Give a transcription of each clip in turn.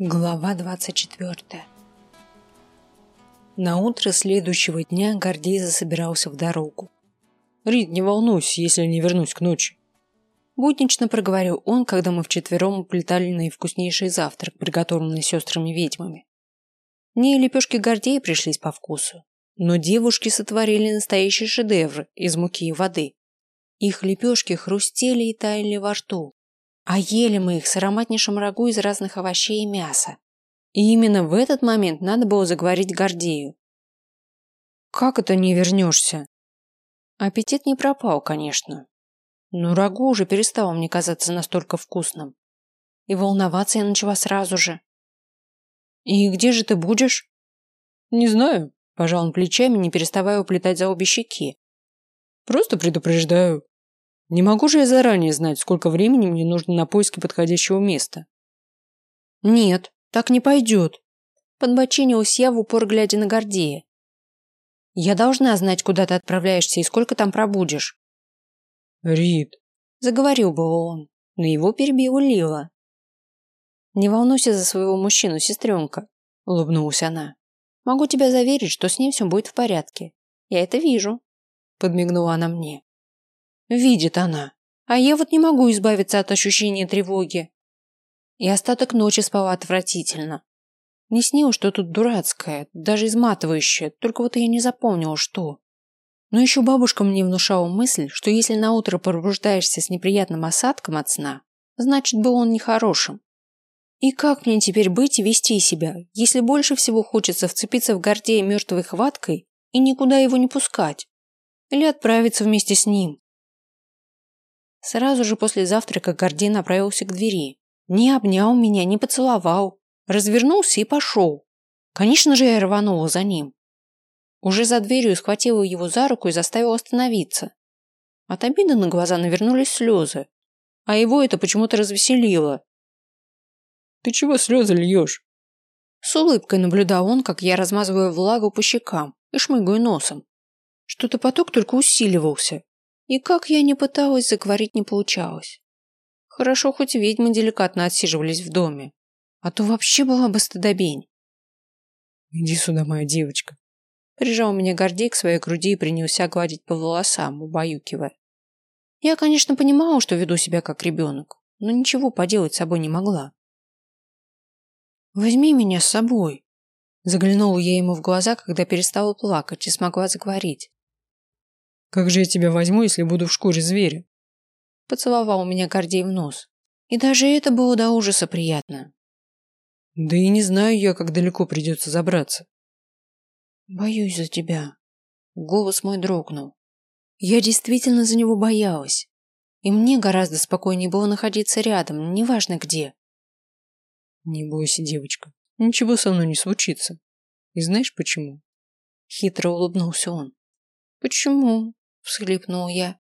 Глава 24 На утро следующего дня Гордей засобирался в дорогу. «Рит, не волнуйся, если не вернусь к ночи». Буднично проговорил он, когда мы вчетвером уплетали наивкуснейший завтрак, приготовленный сестрами-ведьмами. Мне и лепешки Гордея пришлись по вкусу, но девушки сотворили настоящий шедевр из муки и воды. Их лепешки хрустели и таяли во рту, а ели мы их с ароматнейшим рагу из разных овощей и мяса. И именно в этот момент надо было заговорить Гордею. «Как это не вернешься?» Аппетит не пропал, конечно. Но рагу уже перестало мне казаться настолько вкусным. И волноваться я начала сразу же. «И где же ты будешь?» «Не знаю», – пожал он плечами, не переставая уплетать за обе щеки. «Просто предупреждаю. Не могу же я заранее знать, сколько времени мне нужно на поиски подходящего места. Нет, так не пойдет. Подбочинилась я в упор, глядя на Гордея. Я должна знать, куда ты отправляешься и сколько там пробудешь. Рид. Заговорил был он, но его перебила Лила. Не волнуйся за своего мужчину, сестренка, улыбнулась она. Могу тебя заверить, что с ним все будет в порядке. Я это вижу. Подмигнула она мне. Видит она. А я вот не могу избавиться от ощущения тревоги. И остаток ночи спала отвратительно. Не снило что тут дурацкое, даже изматывающее, только вот я не запомнила, что. Но еще бабушка мне внушала мысль, что если на утро пробуждаешься с неприятным осадком от сна, значит, был он нехорошим. И как мне теперь быть и вести себя, если больше всего хочется вцепиться в Гордея мертвой хваткой и никуда его не пускать? Или отправиться вместе с ним? Сразу же после завтрака Гордей направился к двери. Не обнял меня, не поцеловал. Развернулся и пошел. Конечно же, я рванула за ним. Уже за дверью схватила его за руку и заставила остановиться. От обиды на глаза навернулись слезы. А его это почему-то развеселило. «Ты чего слезы льешь?» С улыбкой наблюдал он, как я размазываю влагу по щекам и шмыгаю носом. Что-то поток только усиливался, и как я не пыталась заговорить, не получалось. Хорошо, хоть ведьмы деликатно отсиживались в доме, а то вообще была бы стыдобень. «Иди сюда, моя девочка», Прижал меня Гордей к своей груди и принялся гладить по волосам, убаюкивая. Я, конечно, понимала, что веду себя как ребенок, но ничего поделать с собой не могла. «Возьми меня с собой», Заглянула я ему в глаза, когда перестала плакать и смогла заговорить. Как же я тебя возьму, если буду в шкуре зверя? Поцеловал меня Гордей в нос. И даже это было до ужаса приятно. Да и не знаю я, как далеко придется забраться. Боюсь за тебя. Голос мой дрогнул. Я действительно за него боялась. И мне гораздо спокойнее было находиться рядом, неважно где. Не бойся, девочка. Ничего со мной не случится. И знаешь почему? Хитро улыбнулся он. Почему? Всхлипнул я.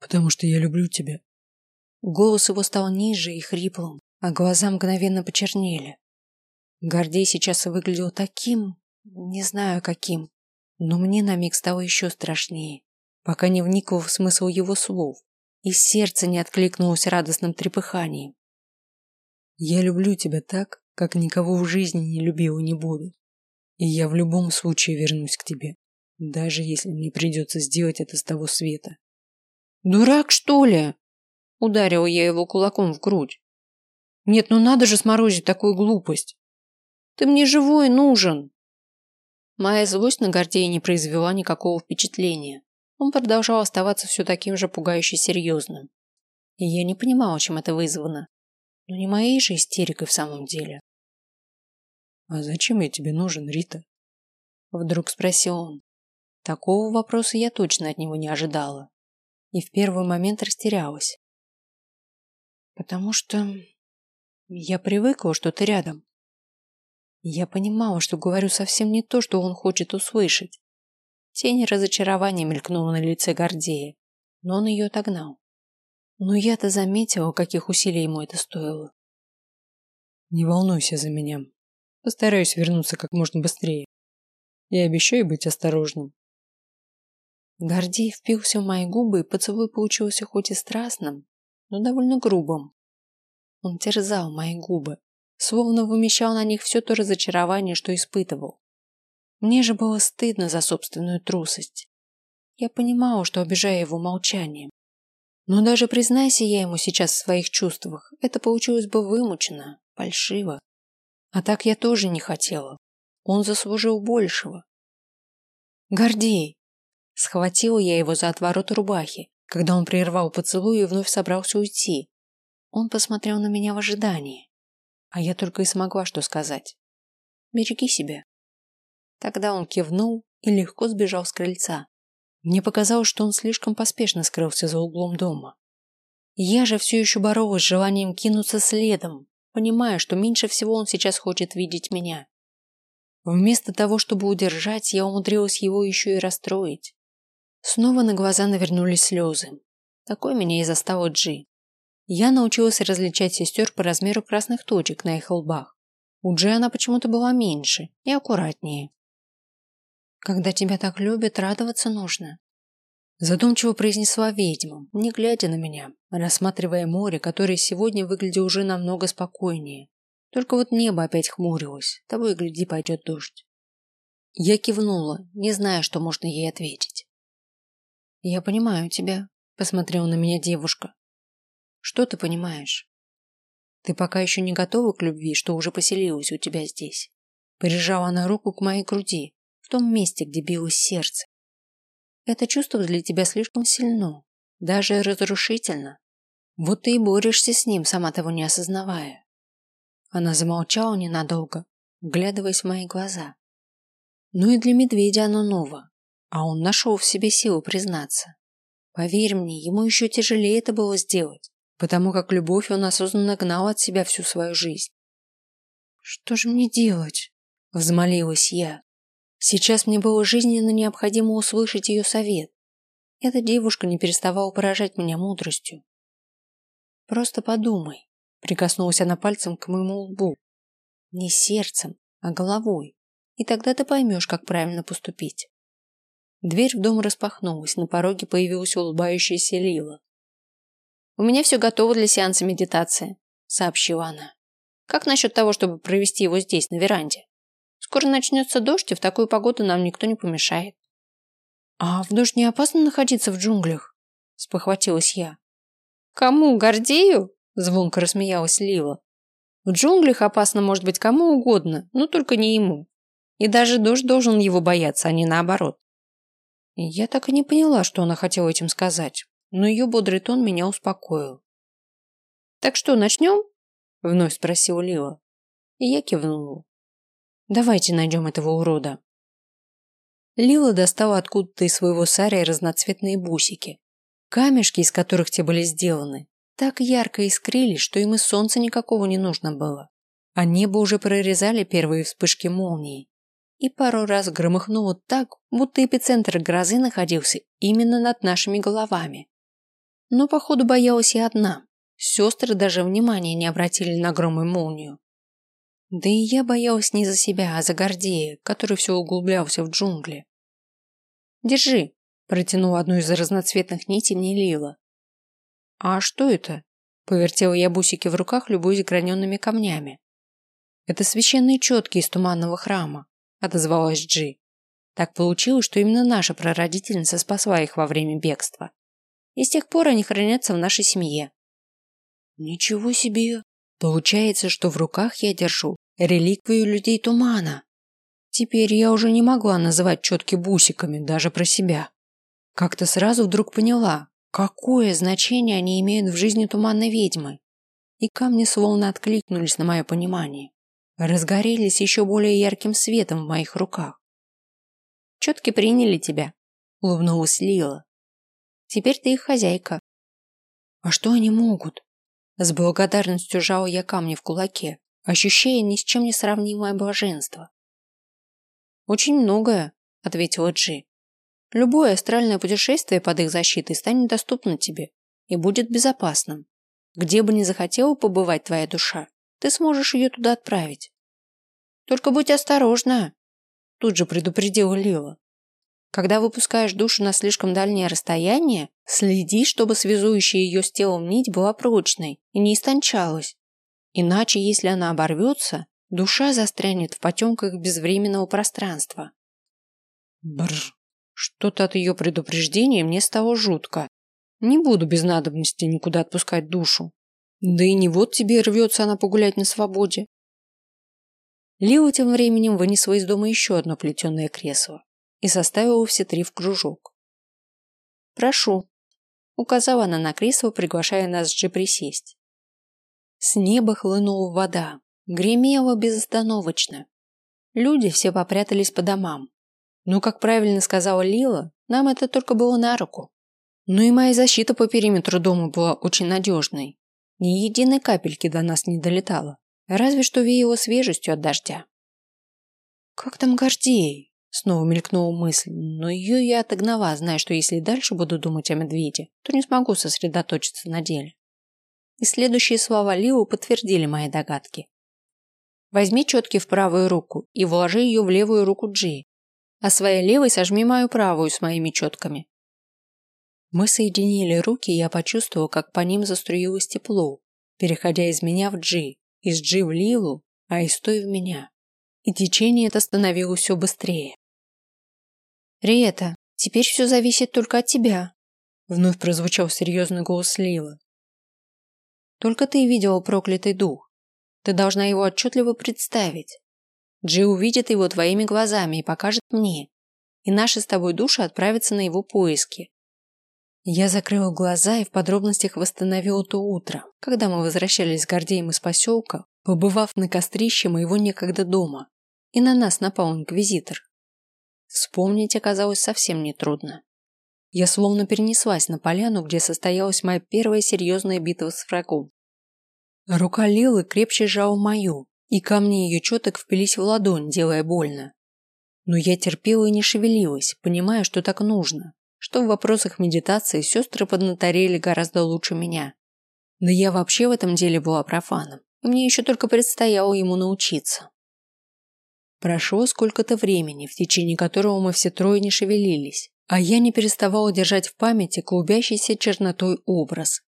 Потому что я люблю тебя. Голос его стал ниже и хриплым, а глаза мгновенно почернели. Гордей сейчас выглядел таким, не знаю каким, но мне на миг стало еще страшнее, пока не вникла в смысл его слов, и сердце не откликнулось радостным трепыханием. Я люблю тебя так, как никого в жизни не любил и не буду. И я в любом случае вернусь к тебе даже если мне придется сделать это с того света. Дурак, что ли? Ударила я его кулаком в грудь. Нет, ну надо же сморозить такую глупость. Ты мне живой нужен. Моя злость на Гордея не произвела никакого впечатления. Он продолжал оставаться все таким же пугающе серьезным. И я не понимала, чем это вызвано. Но не моей же истерикой в самом деле. «А зачем я тебе нужен, Рита?» Вдруг спросил он. Такого вопроса я точно от него не ожидала. И в первый момент растерялась. Потому что я привыкла, что ты рядом. Я понимала, что говорю совсем не то, что он хочет услышать. Тень разочарования мелькнула на лице Гордея, но он ее отогнал. Но я-то заметила, каких усилий ему это стоило. Не волнуйся за меня. Постараюсь вернуться как можно быстрее. Я обещаю быть осторожным. Гордей впился в мои губы, и поцелуй получился хоть и страстным, но довольно грубым. Он терзал мои губы, словно вымещал на них все то разочарование, что испытывал. Мне же было стыдно за собственную трусость. Я понимала, что обижаю его молчанием. Но даже признайся я ему сейчас в своих чувствах, это получилось бы вымучено, фальшиво. А так я тоже не хотела. Он заслужил большего. Гордей! Схватила я его за отворот рубахи, когда он прервал поцелуй и вновь собрался уйти. Он посмотрел на меня в ожидании. А я только и смогла что сказать. Береги себя. Тогда он кивнул и легко сбежал с крыльца. Мне показалось, что он слишком поспешно скрылся за углом дома. Я же все еще боролась с желанием кинуться следом, понимая, что меньше всего он сейчас хочет видеть меня. Вместо того, чтобы удержать, я умудрилась его еще и расстроить. Снова на глаза навернулись слезы. Такой меня и застала Джи. Я научилась различать сестер по размеру красных точек на их лбах. У Джи она почему-то была меньше и аккуратнее. Когда тебя так любят, радоваться нужно. Задумчиво произнесла ведьма, не глядя на меня, рассматривая море, которое сегодня выглядело уже намного спокойнее. Только вот небо опять хмурилось, того и гляди пойдет дождь. Я кивнула, не зная, что можно ей ответить. «Я понимаю тебя», – посмотрела на меня девушка. «Что ты понимаешь?» «Ты пока еще не готова к любви, что уже поселилась у тебя здесь». Прижала она руку к моей груди, в том месте, где билось сердце. Это чувство для тебя слишком сильно, даже разрушительно. Вот ты и борешься с ним, сама того не осознавая. Она замолчала ненадолго, вглядываясь в мои глаза. Ну и для медведя оно ново, а он нашел в себе силу признаться. Поверь мне, ему еще тяжелее это было сделать, потому как любовь он осознанно гнал от себя всю свою жизнь. «Что же мне делать?» – взмолилась я. Сейчас мне было жизненно необходимо услышать ее совет. Эта девушка не переставала поражать меня мудростью. «Просто подумай», – прикоснулась она пальцем к моему лбу. «Не сердцем, а головой, и тогда ты поймешь, как правильно поступить». Дверь в дом распахнулась, на пороге появилась улыбающаяся Лила. «У меня все готово для сеанса медитации», – сообщила она. «Как насчет того, чтобы провести его здесь, на веранде?» Скоро начнется дождь, и в такую погоду нам никто не помешает. А в дождь не опасно находиться в джунглях? Спохватилась я. Кому, Гордею? Звонко рассмеялась Лила. В джунглях опасно может быть кому угодно, но только не ему. И даже дождь должен его бояться, а не наоборот. Я так и не поняла, что она хотела этим сказать, но ее бодрый тон меня успокоил. «Так что, начнем?» – вновь спросила Лила. И я кивнула. Давайте найдем этого урода. Лила достала откуда-то из своего сария разноцветные бусики. Камешки, из которых те были сделаны, так ярко искрили, что им и солнца никакого не нужно было. А небо уже прорезали первые вспышки молнии. И пару раз громыхнуло так, будто эпицентр грозы находился именно над нашими головами. Но, походу, боялась я одна. Сестры даже внимания не обратили на гром и молнию. Да и я боялась не за себя, а за Гордея, который все углублялся в джунгли. «Держи», – протянул одну из разноцветных нитей мне Лила. «А что это?» – повертела я бусики в руках, любуясь граненными камнями. «Это священные четки из туманного храма», – отозвалась Джи. Так получилось, что именно наша прародительница спасла их во время бегства. И с тех пор они хранятся в нашей семье. «Ничего себе!» Получается, что в руках я держу реликвию людей тумана. Теперь я уже не могла называть четки бусиками даже про себя. Как-то сразу вдруг поняла, какое значение они имеют в жизни туманной ведьмы. И камни словно откликнулись на мое понимание. Разгорелись еще более ярким светом в моих руках. Четки приняли тебя, улыбнулась Лила. Теперь ты их хозяйка. А что они могут? С благодарностью жал я камни в кулаке, ощущая ни с чем не сравнимое блаженство. «Очень многое», – ответила Джи. «Любое астральное путешествие под их защитой станет доступно тебе и будет безопасным. Где бы ни захотела побывать твоя душа, ты сможешь ее туда отправить. Только будь осторожна», – тут же предупредила Лила. Когда выпускаешь душу на слишком дальнее расстояние, следи, чтобы связующая ее с телом нить была прочной и не истончалась. Иначе, если она оборвется, душа застрянет в потемках безвременного пространства. Бррр. Что-то от ее предупреждения мне стало жутко. Не буду без надобности никуда отпускать душу. Да и не вот тебе рвется она погулять на свободе. Лила тем временем вынесла из дома еще одно плетеное кресло и составила все три в кружок. «Прошу», – указала она на кресло, приглашая нас же присесть. С неба хлынула вода, гремела безостановочно. Люди все попрятались по домам. Но, как правильно сказала Лила, нам это только было на руку. Но и моя защита по периметру дома была очень надежной. Ни единой капельки до нас не долетало, разве что веяло свежестью от дождя. «Как там Гордей?» – снова мелькнула мысль, но ее я отогнала, зная, что если дальше буду думать о медведе, то не смогу сосредоточиться на деле. И следующие слова Лиу подтвердили мои догадки. Возьми четки в правую руку и вложи ее в левую руку Джи, а своей левой сожми мою правую с моими четками. Мы соединили руки, и я почувствовал, как по ним заструилось тепло, переходя из меня в Джи, из Джи в Лилу, а из той в меня. И течение это становилось все быстрее. «Риета, теперь все зависит только от тебя», вновь прозвучал серьезный голос Лилы. Только ты видела проклятый дух. Ты должна его отчетливо представить. Джи увидит его твоими глазами и покажет мне. И наши с тобой души отправятся на его поиски. Я закрыла глаза и в подробностях восстановила то утро, когда мы возвращались с Гордеем из поселка, побывав на кострище моего некогда дома, и на нас напал инквизитор. Вспомнить оказалось совсем нетрудно. Я словно перенеслась на поляну, где состоялась моя первая серьезная битва с врагом. Рука Лилы крепче сжала мою, и камни ее четок впились в ладонь, делая больно. Но я терпела и не шевелилась, понимая, что так нужно, что в вопросах медитации сестры поднаторели гораздо лучше меня. Да я вообще в этом деле была профаном, и мне еще только предстояло ему научиться. Прошло сколько-то времени, в течение которого мы все трое не шевелились, а я не переставала держать в памяти клубящийся чернотой образ.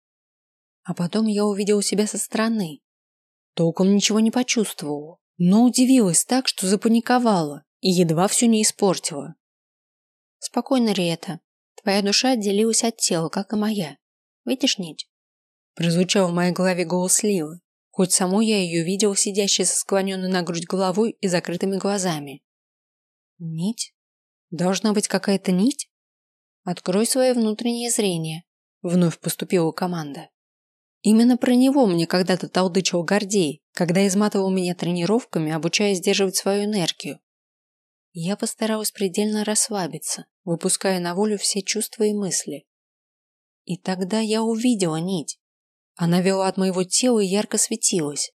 А потом я увидела себя со стороны. Толком ничего не почувствовала, но удивилась так, что запаниковала и едва все не испортила. Спокойно, Риета. Твоя душа отделилась от тела, как и моя. Видишь нить? Прозвучал в моей голове голос Лилы, хоть саму я ее видел сидящей со склоненной на грудь головой и закрытыми глазами. Нить? Должна быть какая-то нить? Открой свое внутреннее зрение. Вновь поступила команда. Именно про него мне когда-то толдычил Гордей, когда изматывал меня тренировками, обучая сдерживать свою энергию. Я постаралась предельно расслабиться, выпуская на волю все чувства и мысли. И тогда я увидела нить. Она вела от моего тела и ярко светилась.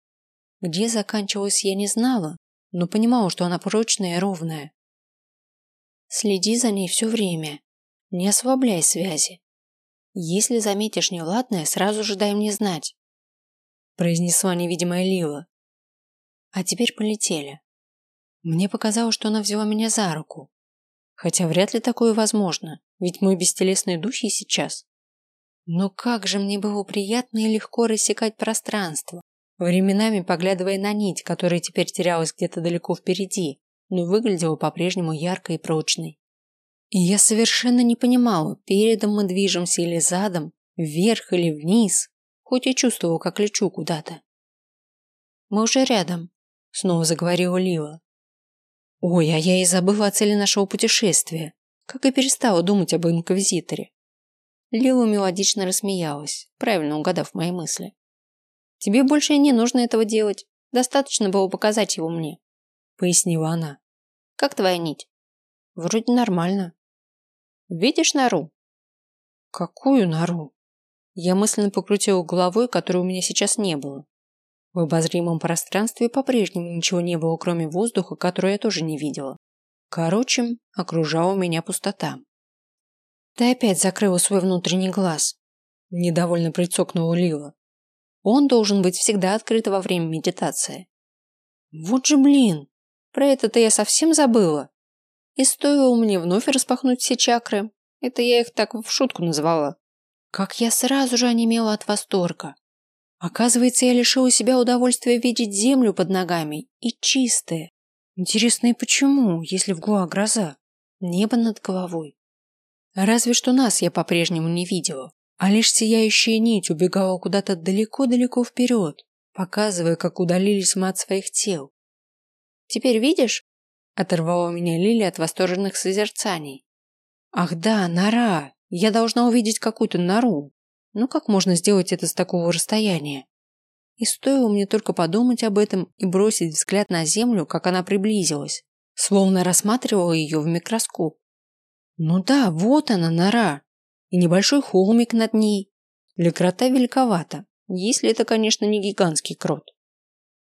Где заканчивалась, я не знала, но понимала, что она прочная и ровная. Следи за ней все время. Не ослабляй связи. Если заметишь неладное, сразу же дай мне знать. Произнесла невидимая Лила. А теперь полетели. Мне показалось, что она взяла меня за руку. Хотя вряд ли такое возможно, ведь мы бестелесные духи сейчас. Но как же мне было приятно и легко рассекать пространство, временами поглядывая на нить, которая теперь терялась где-то далеко впереди, но выглядела по-прежнему яркой и прочной. И я совершенно не понимала, передом мы движемся или задом, вверх или вниз, хоть и чувствовала, как лечу куда-то. «Мы уже рядом», — снова заговорила Лила. «Ой, а я и забыла о цели нашего путешествия, как и перестала думать об инквизиторе». Лила мелодично рассмеялась, правильно угадав мои мысли. «Тебе больше не нужно этого делать, достаточно было показать его мне», — пояснила она. Как твоя нить? Вроде нормально. Видишь нору? Какую нору? Я мысленно покрутила головой, которой у меня сейчас не было. В обозримом пространстве по-прежнему ничего не было, кроме воздуха, который я тоже не видела. Короче, окружала меня пустота. Ты опять закрыла свой внутренний глаз. Недовольно прицокнула Лила. Он должен быть всегда открыт во время медитации. Вот же блин! Про это-то я совсем забыла. И стоило мне вновь распахнуть все чакры. Это я их так в шутку назвала. Как я сразу же онемела от восторга. Оказывается, я лишила себя удовольствия видеть землю под ногами и чистое. Интересно, и почему, если в Гуа гроза? Небо над головой. Разве что нас я по-прежнему не видела, а лишь сияющая нить убегала куда-то далеко-далеко вперед, показывая, как удалились мы от своих тел. «Теперь видишь?» – оторвала меня Лили от восторженных созерцаний. «Ах да, нора! Я должна увидеть какую-то нору. Ну как можно сделать это с такого расстояния? И стоило мне только подумать об этом и бросить взгляд на землю, как она приблизилась, словно рассматривала ее в микроскоп. Ну да, вот она, нора. И небольшой холмик над ней. Для крота великовато, если это, конечно, не гигантский крот.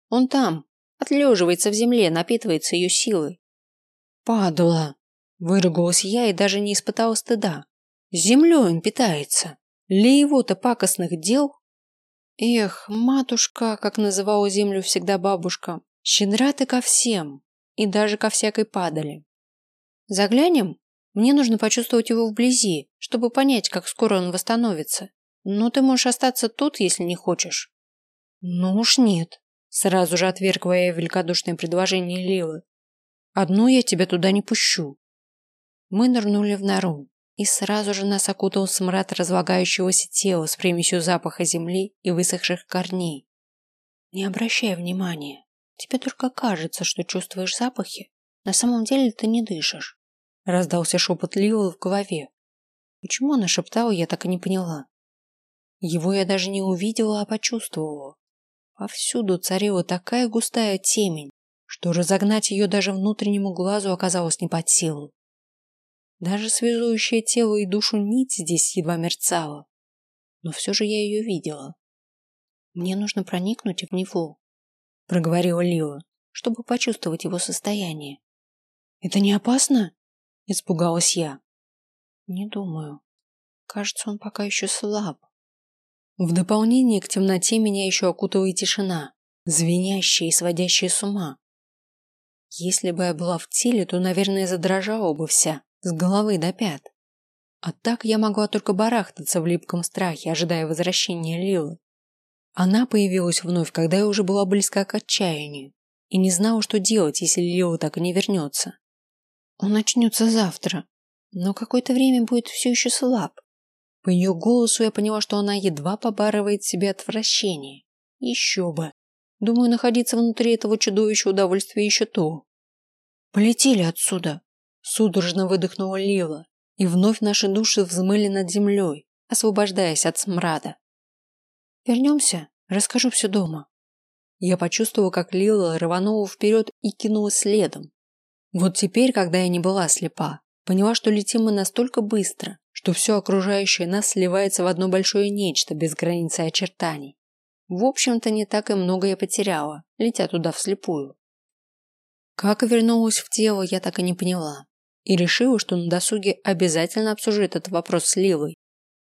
Он там, отлеживается в земле, напитывается ее силой. Падала. Выругалась я и даже не испытала стыда. Землей он питается. Ли его-то пакостных дел? Эх, матушка, как называла землю всегда бабушка, щедра ты ко всем, и даже ко всякой падали. Заглянем? Мне нужно почувствовать его вблизи, чтобы понять, как скоро он восстановится. Но ты можешь остаться тут, если не хочешь. Ну уж нет. Сразу же отвергла я великодушное предложение Лилы. Одну я тебя туда не пущу. Мы нырнули в нору и сразу же нас окутал смрад разлагающегося тела с примесью запаха земли и высохших корней. Не обращай внимания. Тебе только кажется, что чувствуешь запахи. На самом деле ты не дышишь. Раздался шепот Лилы в голове. Почему она шептала, я так и не поняла. Его я даже не увидела, а почувствовала. Повсюду царила такая густая темень, что разогнать ее даже внутреннему глазу оказалось не под силу. Даже связующее тело и душу нить здесь едва мерцала. Но все же я ее видела. Мне нужно проникнуть в него, проговорила Лила, чтобы почувствовать его состояние. Это не опасно? Испугалась я. Не думаю. Кажется, он пока еще слаб. В дополнение к темноте меня еще окутала и тишина, звенящая и сводящая с ума. Если бы я была в теле, то, наверное, задрожала бы вся, с головы до пят. А так я могла только барахтаться в липком страхе, ожидая возвращения Лилы. Она появилась вновь, когда я уже была близка к отчаянию и не знала, что делать, если Лила так и не вернется. Он начнется завтра, но какое-то время будет все еще слаб. По ее голосу я поняла, что она едва побарывает себе отвращение. Еще бы. Думаю, находиться внутри этого чудовища удовольствие еще то. Полетели отсюда, Судорожно выдохнула Лила, и вновь наши души взмыли над землей, освобождаясь от смрада. Вернемся, расскажу все дома. Я почувствовала, как Лила рванула вперед и кинулась следом. Вот теперь, когда я не была слепа, поняла, что летим мы настолько быстро, что все окружающее нас сливается в одно большое нечто без границы очертаний. В общем-то, не так и много я потеряла, летя туда вслепую. Как вернулась в тело, я так и не поняла и решила, что на досуге обязательно обсужу этот вопрос с Лилой.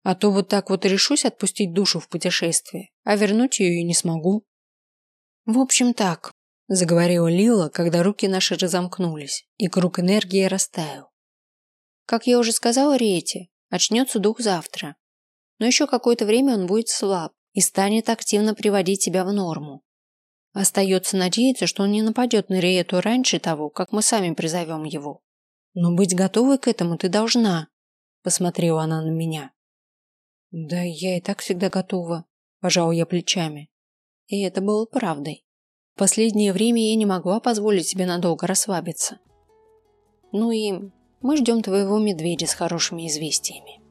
А то вот так вот решусь отпустить душу в путешествие, а вернуть ее и не смогу. В общем так, заговорила Лила, когда руки наши разомкнулись, и круг энергии растаял. Как я уже сказала Рете, очнется дух завтра. Но еще какое-то время он будет слаб и станет активно приводить себя в норму. Остается надеяться, что он не нападет на Риету раньше того, как мы сами призовем его. Но быть готовой к этому ты должна, посмотрела она на меня. Да я и так всегда готова, пожал я плечами. И это было правдой. В последнее время я не могла позволить себе надолго расслабиться. Ну и мы ждем твоего медведя с хорошими известиями.